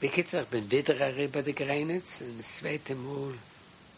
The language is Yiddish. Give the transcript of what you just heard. Wie geht es euch? Ich bin wieder bei Grenze, das zweite Mal.